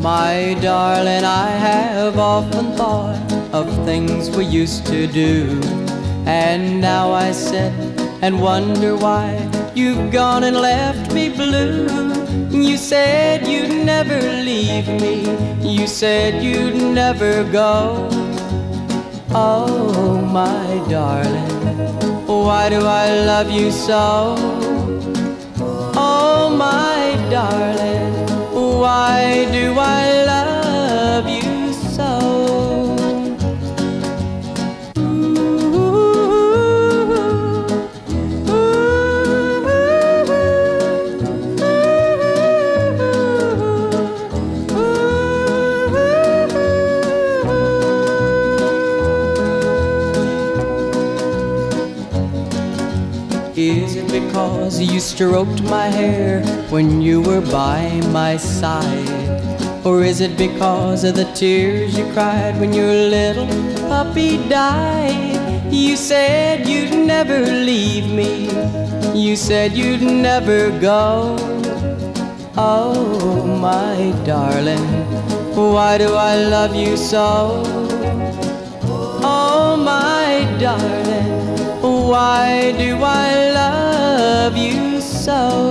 My darling, I have often thought of things we used to do. And now I sit and wonder why you've gone and left me blue. You said you'd never leave me, you said you'd never go. Oh, my darling, why do I love you so? Is it because you stroked my hair when you were by my side? Or is it because of the tears you cried when your little puppy died? You said you'd never leave me, you said you'd never go. Oh, my darling, why do I love you so? Oh, my darling, why do I love you so?